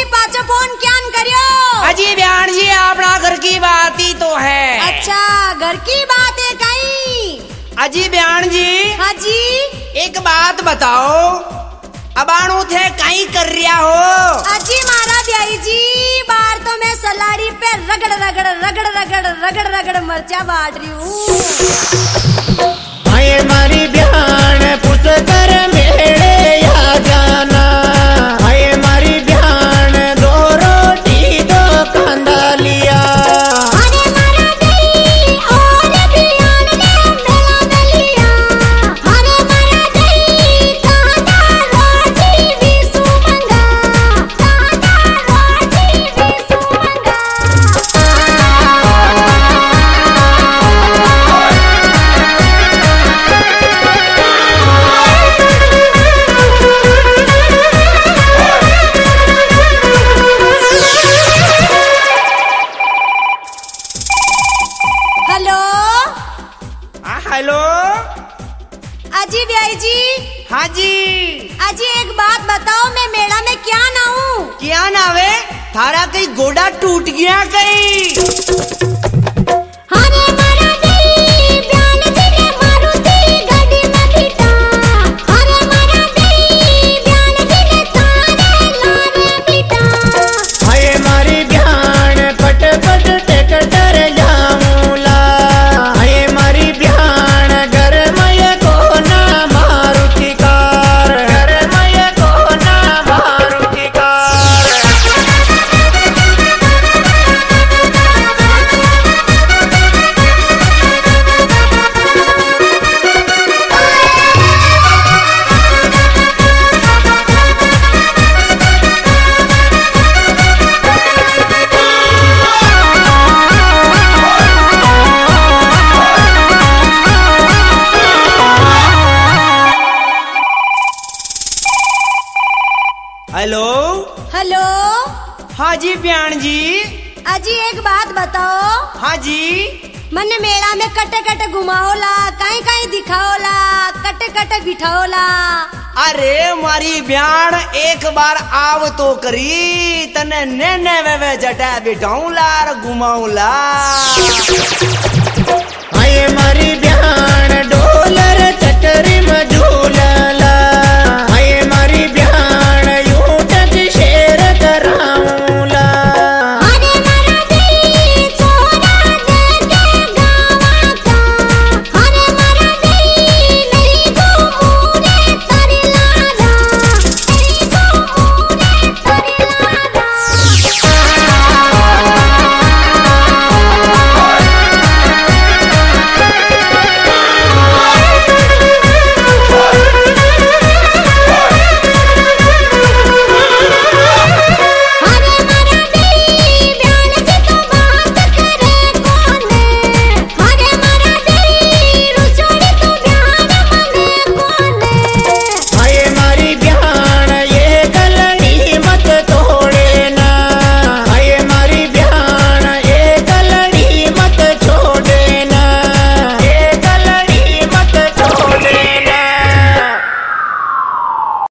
की पाचो फ़ोन क्या करियो? अजी बयान जी आपना घर की बात ही तो है। अच्छा घर की बात है कहीं? अजी बयान हाँ जी। हाजी एक बात बताओ अबाणु थे कहीं कर रिया हो? अजी मारा ब्याई जी बार तो मैं सलारी पे रगड़ रगड़ रगड़ रगड़ रगड़ रगड़ मरचा बाट रही हूँ। हेलो अजी भाई जी। हाँ जी। अजी एक बात बताओ मैं मेला में क्या ना हूँ क्या नावे थारा कहीं गोड़ा टूट गया कहीं। हेलो? हेलो? हाँ जी बयान जी। अजी एक बात बताओ। हाँ जी। मने मेला में कटे कटे घुमाओला कहीं कहीं दिखाओला कटे कटे बिठाओला। अरे मारी ब्यान एक बार आव तो करी तने ने ने वे वे जटा बिठाऊं लार घुमाऊं ला